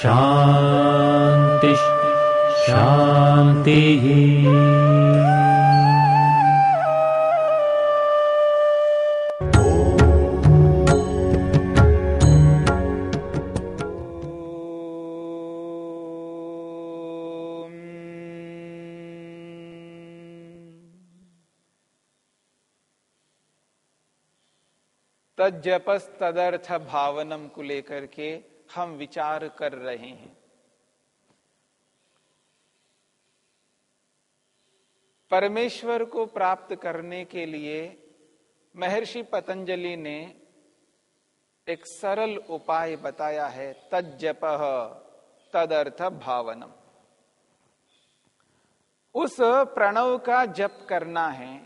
शान्तिः शान्तिः तजपस तदर्थ भावनम को लेकर के हम विचार कर रहे हैं। परमेश्वर को प्राप्त करने के लिए महर्षि पतंजलि ने एक सरल उपाय बताया है तजप तदर्थ भावनम उस प्रणव का जप करना है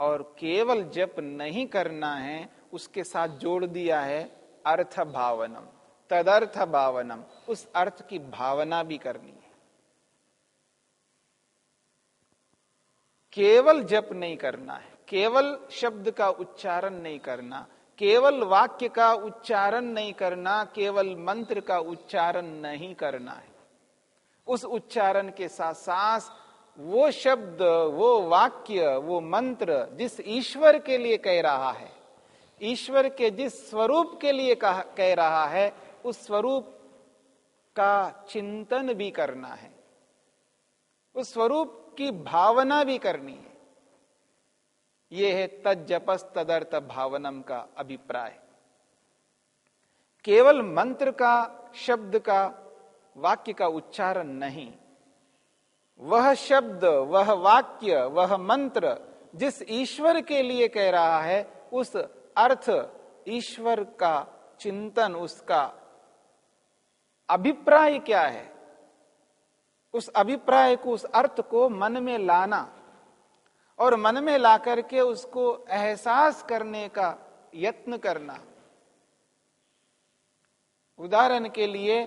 और केवल जप नहीं करना है, उसके साथ जोड़ दिया है अर्थ भावनम तदर्थ भावनम उस अर्थ की भावना भी करनी है। केवल जप नहीं करना है केवल शब्द का उच्चारण नहीं करना केवल वाक्य का उच्चारण नहीं करना केवल मंत्र का उच्चारण नहीं करना है। उस उच्चारण के साथ साथ वो शब्द वो वाक्य वो मंत्र जिस ईश्वर के लिए कह रहा है ईश्वर के जिस स्वरूप के लिए कह, कह रहा है उस स्वरूप का चिंतन भी करना है। उस स्वरूप की भावना भी करनी है। यह है तजपस तदर्थ भावनम का अभिप्राय। केवल मंत्र का, शब्द का, वाक्य का उच्चारण नहीं। वह शब्द, वह वाक्य, वह मंत्र जिस ईश्वर के लिए कह रहा है, उस अर्थ ईश्वर का चिंतन, उसका अभिप्राय क्या है? उस अभिप्राय को, उस अर्थ को मन में लाना और मन में ला करके उसको एहसास करने का यत्न करना। उदाहरण के लिए,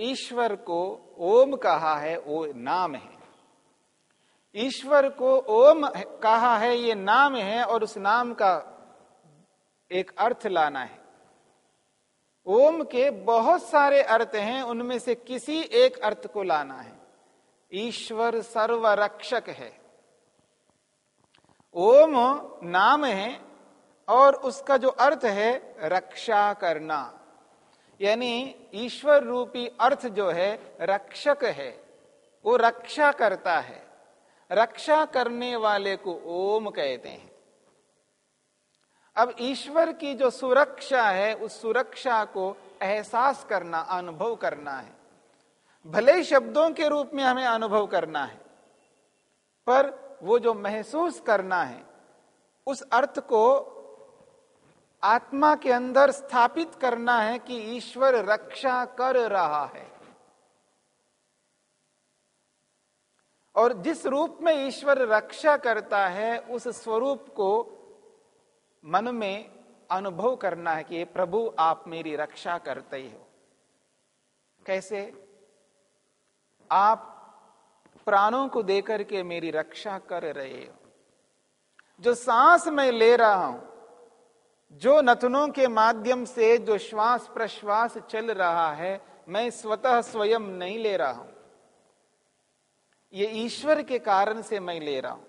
ईश्वर को ओम कहा है वो नाम है। ईश्वर को ओम कहा है, ये नाम है और उस नाम का एक अर्थ लाना है। ओम के बहुत सारे अर्थ हैं, उनमें से किसी एक अर्थ को लाना है। ईश्वर सर्वरक्षक है। ओम नाम है और उसका जो अर्थ है, रक्षा करना। यानी ईश्वर रूपी अर्थ जो है, रक्षक है। वो रक्षा करता है। रक्षा करने वाले को ओम कहते हैं। अब ईश्वर की जो सुरक्षा है, उस सुरक्षा को एहसास करना, अनुभव करना है। भले शब्दों के रूप में हमें अनुभव करना है, पर वो जो महसूस करना है, उस अर्थ को आत्मा के अंदर स्थापित करना है कि ईश्वर रक्षा कर रहा है। और जिस रूप में ईश्वर रक्षा करता है, उस स्वरूप को मन में अनुभव करना है कि प्रभु, आप मेरी रक्षा करते ही हो। कैसे? आप प्राणों को देकर के मेरी रक्षा कर रहे हो। जो सांस मैं ले रहा हूँ, जो नथनों के माध्यम से जो श्वास प्रश्वास चल रहा है, मैं स्वतः स्वयं नहीं ले रहा हूँ। ये ईश्वर के कारण से मैं ले रहा हूँ।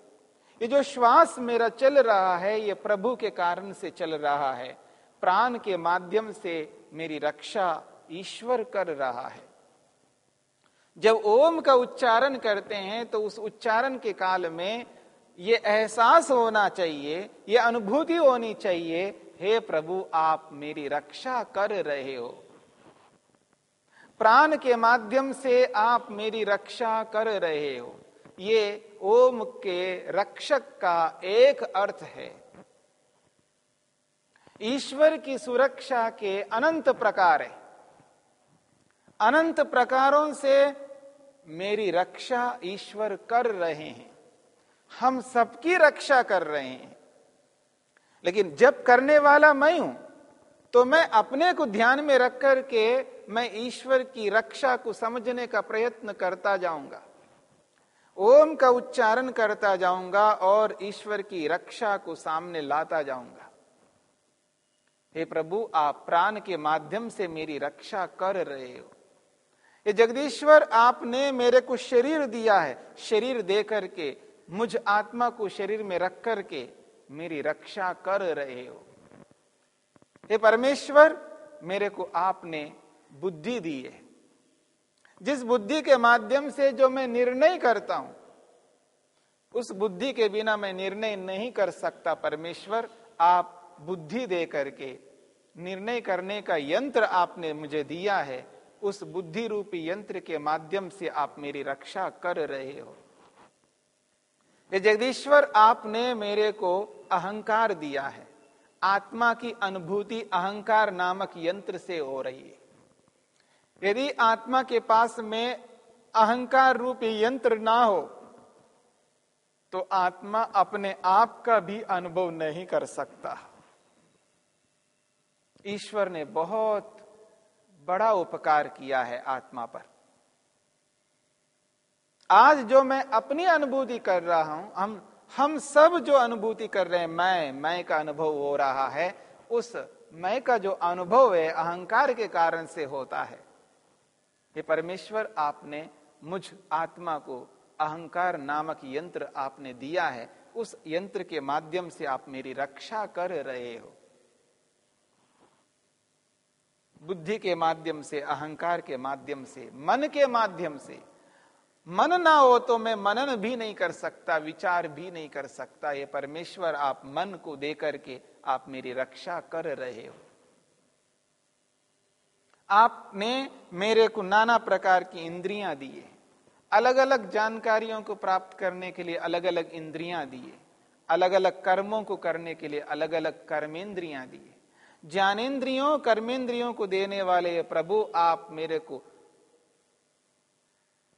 ये जो श्वास मेरा चल रहा है, ये प्रभु के कारण से चल रहा है। प्राण के माध्यम से मेरी रक्षा ईश्वर कर रहा है। जब ओम का उच्चारण करते हैं तो उस उच्चारण के काल में ये एहसास होना चाहिए, ये अनुभूति होनी चाहिए, हे प्रभु, आप मेरी रक्षा कर रहे हो। प्राण के माध्यम से आप मेरी रक्षा कर रहे हो। ये ओम के रक्षक का एक अर्थ है। ईश्वर की सुरक्षा के अनंत प्रकार है। अनंत प्रकारों से मेरी रक्षा ईश्वर कर रहे हैं। हम सबकी रक्षा कर रहे हैं। लेकिन जब करने वाला मैं हूँ तो मैं अपने को ध्यान में रख करके मैं ईश्वर की रक्षा को समझने का प्रयत्न करता जाऊँगा। ओम का उच्चारण करता जाऊँगा और ईश्वर की रक्षा को सामने लाता जाऊँगा। हे प्रभु, आप प्राण के माध्यम से मेरी रक्षा कर रहे हो। ये जगदीश्वर, आपने मेरे को शरीर दिया है। शरीर दे करके मुझ आत्मा को शरीर में रख करके मेरी रक्षा कर रहे हो। हे परमेश्वर, मेरे को आपने बुद्धि दी है। जिस बुद्धि के माध्यम से जो मैं निर्णय करता हूँ, उस बुद्धि के बिना मैं निर्णय नहीं कर सकता। परमेश्वर, आप बुद्धि दे करके निर्णय करने का यंत्र आपने मुझे दिया है। उस बुद्धि रूपी यंत्र के माध्यम से आप मेरी रक्षा कर रहे हो। जगदीश्वर, आपने मेरे को अहंकार दिया है। आत्मा की अनुभूति अहंकार नामक यंत्र से हो रही है। यदि आत्मा के पास में अहंकार रूपी यंत्र ना हो तो आत्मा अपने आप का भी अनुभव नहीं कर सकता। ईश्वर ने बहुत बड़ा उपकार किया है आत्मा पर। आज जो मैं अपनी अनुभूति कर रहा हूँ, हम हम सब जो अनुभूति कर रहे हैं, मैं मैं का अनुभव हो रहा है, उस मैं का जो अनुभव है, अहंकार के कारण से होता है। ये परमेश्वर आपने मुझ आत्मा को अहंकार नामक यंत्र आपने दिया है, उस यंत्र के माध्यम से आप मेरी रक्षा कर रहे हो। बुद्धि के माध्यम से, अहंकार के माध्यम से, मन के माध्यम से। मन ना हो तो मैं मनन भी नहीं कर सकता, विचार भी नहीं कर सकता। ये परमेश्वर आप मन को देकर के आप मेरी रक्षा कर रहे हो। आपने मेरे को नाना प्रकार की इंद्रियाँ दिए अलग अलग जानकारियों को प्राप्त करने के लिए अलग अलग इंद्रियाँ दिए अलग अलग कर्मों को करने के लिए अलग अलग कर्मेंद्रियाँ दिए ज्ञानेन्द्रियों कर्मेंद्रियों को देने वाले प्रभु, आप मेरे को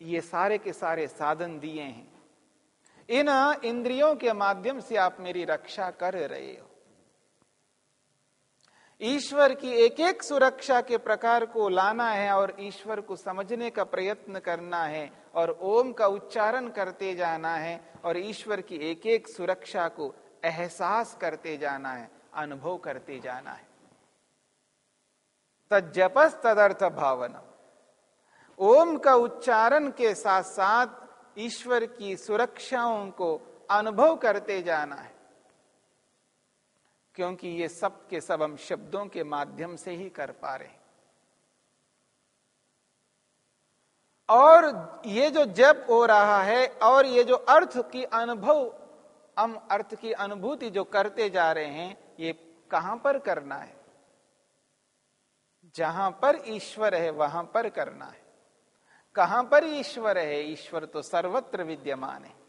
ये सारे के सारे साधन दिए हैं। इन इंद्रियों के माध्यम से आप मेरी रक्षा कर रहे हो। ईश्वर की एक एक सुरक्षा के प्रकार को लाना है और ईश्वर को समझने का प्रयत्न करना है और ओम का उच्चारण करते जाना है और ईश्वर की एक एक सुरक्षा को एहसास करते जाना है, अनुभव करते जाना है। तजपस तदर्थ भावना ओम का उच्चारण के साथ साथ ईश्वर की सुरक्षाओं को अनुभव करते जाना है। क्योंकि ये सब के सब हम शब्दों के माध्यम से ही कर पा रहे और ये जो जप हो रहा है और ये जो अर्थ की अनुभव, हम अर्थ की अनुभूति जो करते जा रहे हैं, ये कहाँ पर करना है? जहाँ पर ईश्वर है, वहाँ पर करना है। कहाँ पर ईश्वर है? ईश्वर तो सर्वत्र विद्यमान है।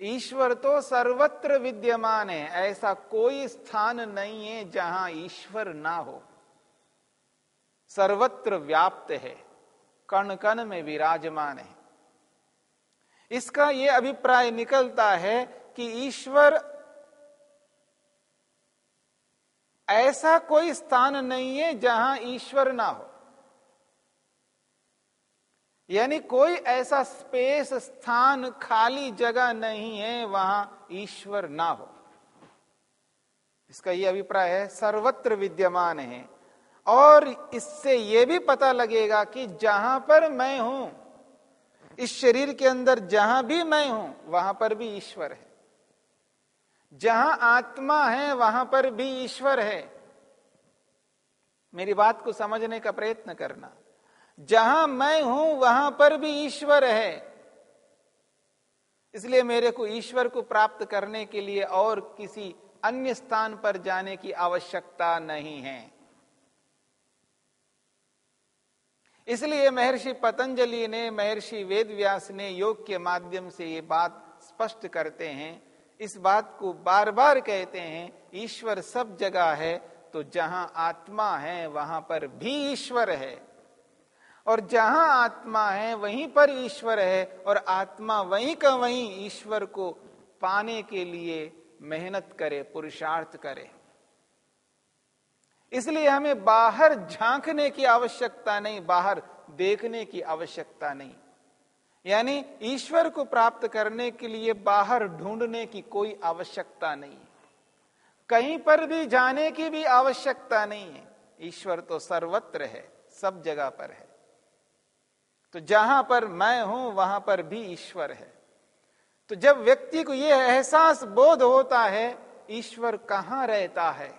ईश्वर तो सर्वत्र विद्यमान है, ऐसा कोई स्थान नहीं है जहाँ ईश्वर ना हो। सर्वत्र व्याप्त है कण कण में विराजमान है। इसका यह अभिप्राय निकलता है कि ईश्वर ऐसा कोई स्थान नहीं है जहाँ ईश्वर ना हो। यानी कोई ऐसा स्पेस, स्थान, खाली जगह नहीं है, वहाँ ईश्वर ना हो। इसका यह अभिप्राय है, सर्वत्र विद्यमान है। और इससे यह भी पता लगेगा कि जहाँ पर मैं हूँ, इस शरीर के अंदर जहाँ भी मैं हूँ, वहाँ पर भी ईश्वर है। जहाँ आत्मा है, वहाँ पर भी ईश्वर है। मेरी बात को समझने का प्रयत्न करना। जहाँ मैं हूँ, वहाँ पर भी ईश्वर है। इसलिए मेरे को ईश्वर को प्राप्त करने के लिए और किसी अन्य स्थान पर जाने की आवश्यकता नहीं है। इसलिए महर्षि पतंजलि ने, महर्षि वेदव्यास ने योग के माध्यम से ये बात स्पष्ट करते हैं। इस बात को बार बार कहते हैं, ईश्वर सब जगह है तो जहाँ आत्मा है, वहाँ पर भी ईश्वर है। और जहाँ आत्मा है, वहीं पर ईश्वर है और आत्मा वहीं का वहीं ईश्वर को पाने के लिए मेहनत करे, पुरुषार्थ करे। इसलिए हमें बाहर झांकने की आवश्यकता नहीं, बाहर देखने की आवश्यकता नहीं। यानी ईश्वर को प्राप्त करने के लिए बाहर ढूँढने की कोई आवश्यकता नहीं। कहीं पर भी जाने की भी आवश्यकता नहीं है। ईश्वर तो सर्वत्र है, सब जगह पर है। तो जहाँ पर मैं हूँ, वहाँ पर भी ईश्वर है। तो जब व्यक्ति को यह एहसास बोध होता है, ईश्वर कहाँ रहता है?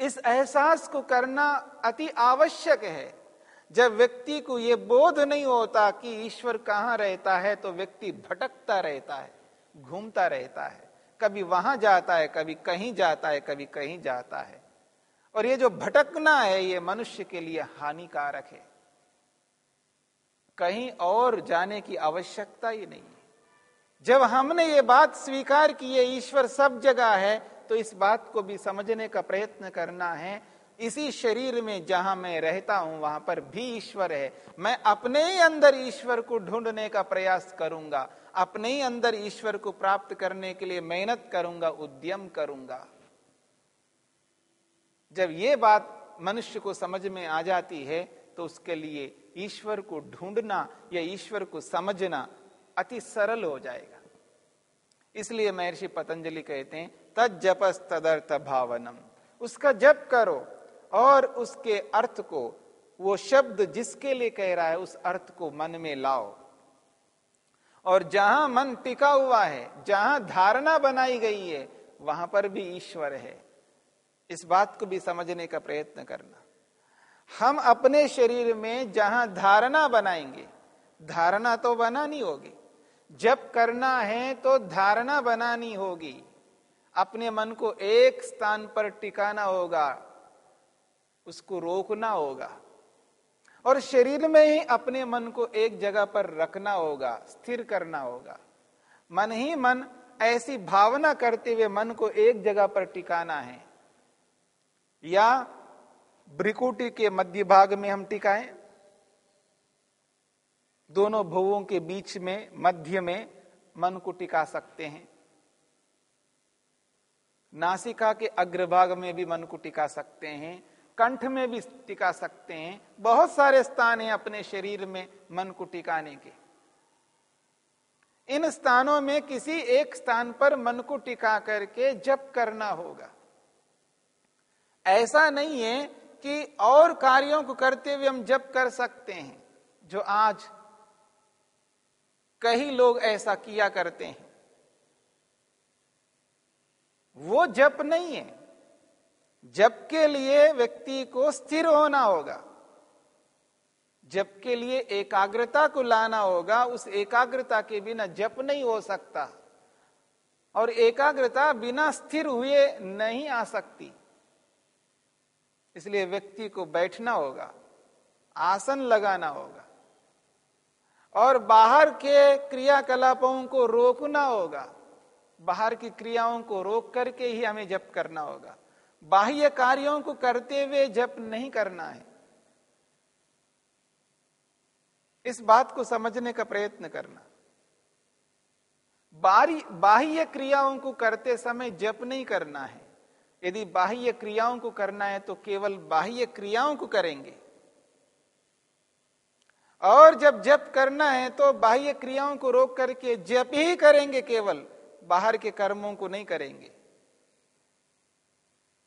इस एहसास को करना अति आवश्यक है। जब व्यक्ति को यह बोध नहीं होता कि ईश्वर कहाँ रहता है तो व्यक्ति भटकता रहता है, घूमता रहता है। कभी वहाँ जाता है, कभी कहीं जाता है, कभी कहीं जाता है। और ये जो भटकना है, ये मनुष्य के लिए हानिकारक है। कहीं और जाने की आवश्यकता ही नहीं जब हमने ये बात स्वीकार की है ईश्वर सब जगह है तो इस बात को भी समझने का प्रयत्न करना है। इसी शरीर में जहाँ मैं रहता हूँ, वहाँ पर भी ईश्वर है। मैं अपने ही अंदर ईश्वर को ढूँढने का प्रयास करूँगा। अपने ही अंदर ईश्वर को प्राप्त करने के लिए मेहनत करूँगा, उद्यम करूँगा। जब ये बात मनुष्य को समझ में आ जाती है तो उसके लिए ईश्वर को ढूंढना या ईश्वर को समझना अति सरल हो जाएगा। इसलिए महर्षि पतंजलि कहते हैं तद जपस तदर्थ भावनम। उसका जप करो और उसके अर्थ को, वो शब्द जिसके लिए कह रहा है, उस अर्थ को मन में लाओ। और जहाँ मन टिका हुआ है, जहाँ धारणा बनाई गई है, वहाँ पर भी ईश्वर है। इस बात को भी समझने का प्रयत्न करना। हम अपने शरीर में जहाँ धारणा बनाएँगे, धारणा तो बनानी होगी। जब करना है तो धारणा बनानी होगी। अपने मन को एक स्थान पर टिकाना होगा, उसको रोकना होगा। और शरीर में ही अपने मन को एक जगह पर रखना होगा, स्थिर करना होगा। मन ही मन ऐसी भावना करते हुए मन को एक जगह पर टिकाना है। या ब्रिकुटी के मध्य भाग में हम टिकाएँ। दोनों भवों के बीच में, मध्य में मन को टिका सकते हैं। नासिका के अग्रभाग में भी मन को टिका सकते हैं। कंठ में भी टिका सकते हैं। बहुत सारे स्थान हैं अपने शरीर में मन को टिकाने के। इन स्थानों में किसी एक स्थान पर मन को टिका करके जप करना होगा। ऐसा नहीं है कि और कार्यों को करते हुए हम जप कर सकते हैं, जो आज कई लोग ऐसा किया करते हैं। वो जप नहीं है। जप के लिए व्यक्ति को स्थिर होना होगा। जप के लिए एकाग्रता को लाना होगा। उस एकाग्रता के बिना जप नहीं हो सकता। और एकाग्रता बिना स्थिर हुए नहीं आ सकती। इसलिए व्यक्ति को बैठना होगा, आसन लगाना होगा, और बाहर के क्रियाकलापों को रोकना होगा। बाहर की क्रियाओं को रोक करके ही हमें जप करना होगा। बाह्य कार्यों को करते हुए जप नहीं करना है। इस बात को समझने का प्रयत्न करना। बाह्य क्रियाओं को करते समय जप नहीं करना है। यदि बाह्य क्रियाओं को करना है तो केवल बाह्य क्रियाओं को करेंगे। और जब जप करना है तो बाह्य क्रियाओं को रोक करके जप ही करेंगे केवल, बाहर के कर्मों को नहीं करेंगे।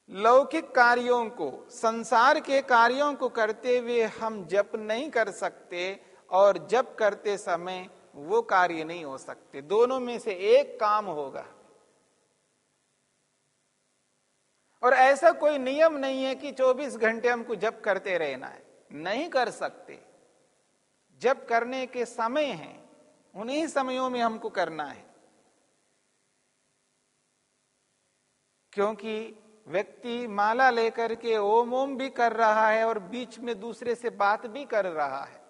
लौकिक कार्यों को, संसार के कार्यों को करते हुए हम जप नहीं कर सकते और जप करते समय वो कार्य नहीं हो सकते। दोनों में से एक काम होगा। और ऐसा कोई नियम नहीं है कि 24 घंटे हमको जप करते रहना है। नहीं कर सकते। जब करने के समय हैं, उन्हीं समयों में हमको करना है। क्योंकि व्यक्ति माला लेकर के ओम ओम भी कर रहा है और बीच में दूसरे से बात भी कर रहा है।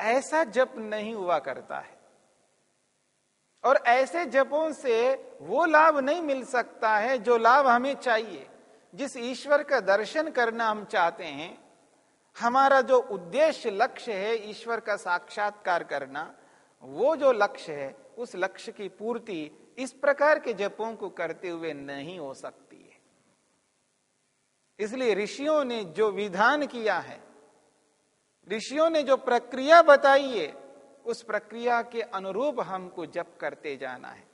ऐसा जप नहीं हुआ करता है। और ऐसे जपों से वो लाभ नहीं मिल सकता है जो लाभ हमें चाहिए। जिस ईश्वर का दर्शन करना हम चाहते हैं, हमारा जो उद्देश्य लक्ष्य है ईश्वर का साक्षात्कार करना, वो जो लक्ष्य है, उस लक्ष्य की पूर्ति इस प्रकार के जपों को करते हुए नहीं हो सकती है। इसलिए ऋषियों ने जो विधान किया है, ऋषियों ने जो प्रक्रिया बताई है उस प्रक्रिया के अनुरूप हमको जप करते जाना है।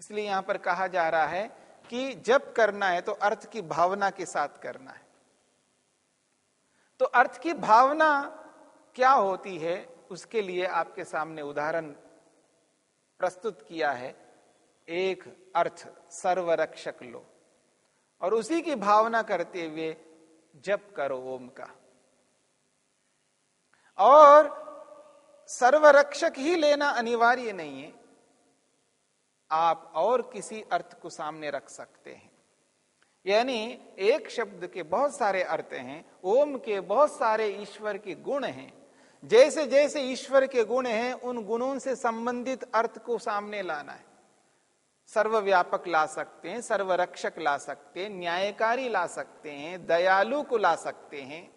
इसलिए यहाँ पर कहा जा रहा है कि जप करना है तो अर्थ की भावना के साथ करना है। तो अर्थ की भावना क्या होती है, उसके लिए आपके सामने उदाहरण प्रस्तुत किया है। एक अर्थ, सर्वरक्षक लो। और उसी की भावना करते हुए जप करो ओम का। और सर्वरक्षक ही लेना अनिवार्य नहीं है। आप और किसी अर्थ को सामने रख सकते हैं। यानी एक शब्द के बहुत सारे अर्थ हैं, ओम के बहुत सारे ईश्वर के गुण हैं। जैसे जैसे ईश्वर के गुण हैं, उन गुणों से संबंधित अर्थ को सामने लाना है। सर्वव्यापक ला सकते हैं, सर्वरक्षक ला सकते हैं, न्यायकारी ला सकते हैं, दयालु को ला सकते हैं।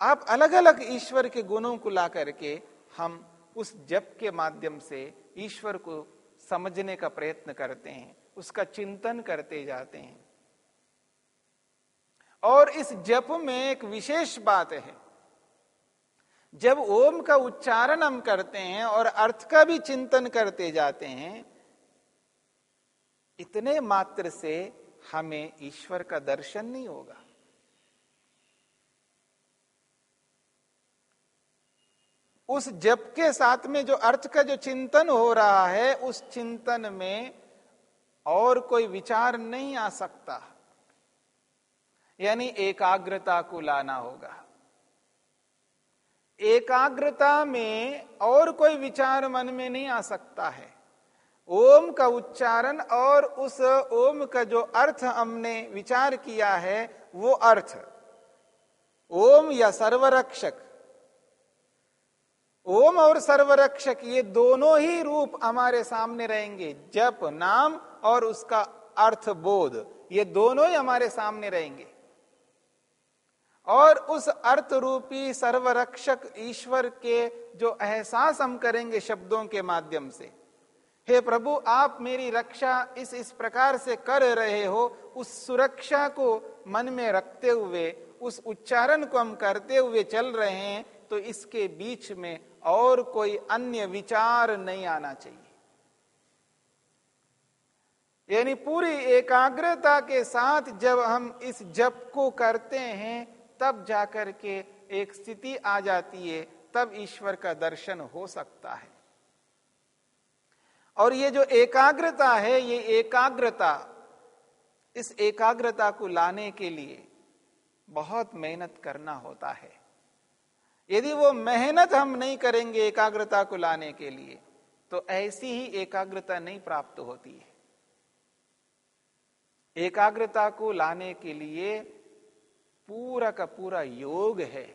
आप अलग अलग ईश्वर के गुणों को ला करके हम उस जप के माध्यम से ईश्वर को समझने का प्रयत्न करते हैं, उसका चिंतन करते जाते हैं। और इस जप में एक विशेष बात है। जब ओम का उच्चारण हम करते हैं और अर्थ का भी चिंतन करते जाते हैं, इतने मात्र से हमें ईश्वर का दर्शन नहीं होगा। उस जप के साथ में जो अर्थ का जो चिंतन हो रहा है, उस चिंतन में और कोई विचार नहीं आ सकता। यानी एकाग्रता को लाना होगा। एकाग्रता में और कोई विचार मन में नहीं आ सकता है। ओम का उच्चारण और उस ओम का जो अर्थ हमने विचार किया है, वो अर्थ। ओम या सर्वरक्षक। ओम और सर्वरक्षक, ये दोनों ही रूप हमारे सामने रहेंगे। जप, नाम और उसका अर्थ बोध, ये दोनों ही हमारे सामने रहेंगे। और उस अर्थ रूपी सर्वरक्षक ईश्वर के जो एहसास हम करेंगे शब्दों के माध्यम से, हे प्रभु, आप मेरी रक्षा इस इस प्रकार से कर रहे हो। उस सुरक्षा को मन में रखते हुए, उस उच्चारण को हम करते हुए चल रहे हैं तो इसके बीच में और कोई अन्य विचार नहीं आना चाहिए। यानी पूरी एकाग्रता के साथ जब हम इस जप को करते हैं, तब जाकर के एक स्थिति आ जाती है, तब ईश्वर का दर्शन हो सकता है। और ये जो एकाग्रता है, ये एकाग्रता, इस एकाग्रता को लाने के लिए बहुत मेहनत करना होता है। यदि वो मेहनत हम नहीं करेंगे एकाग्रता को लाने के लिए तो ऐसी ही एकाग्रता नहीं प्राप्त होती है। एकाग्रता को लाने के लिए पूरा का पूरा योग है।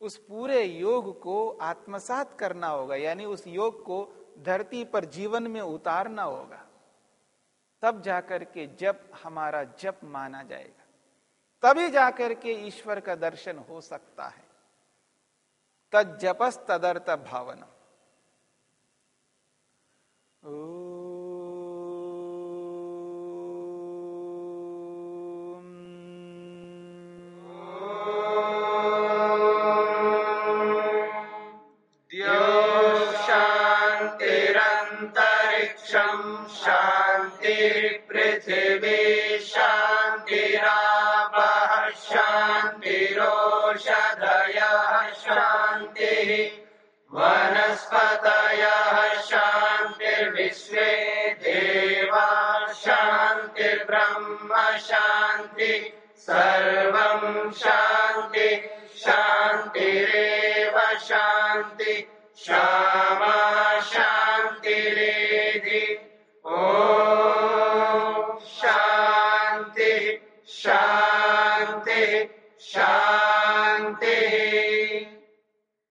उस पूरे योग को आत्मसात करना होगा, यानी उस योग को धरती पर जीवन में उतारना होगा। तब जाकर के जप हमारा जप माना जाएगा। तभी जाकर के ईश्वर का दर्शन हो सकता है। तजपस तदर्थ भावना शांति पृथ्वी शांतिराप वनस्पतयः शान्तिर्विश्वे देवा शान्तिर्ब्रह्म शान्ति सर्वं शान्ति शान्तिरेव शान्ति शान्ति